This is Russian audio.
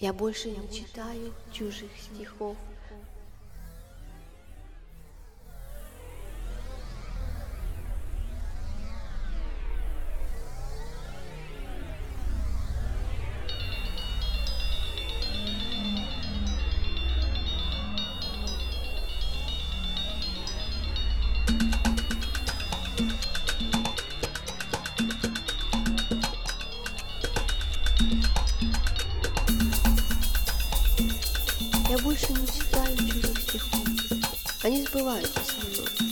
Я больше не читаю чужих стихов. Я больше не читаю чужих стихов. Они сбываются со мной.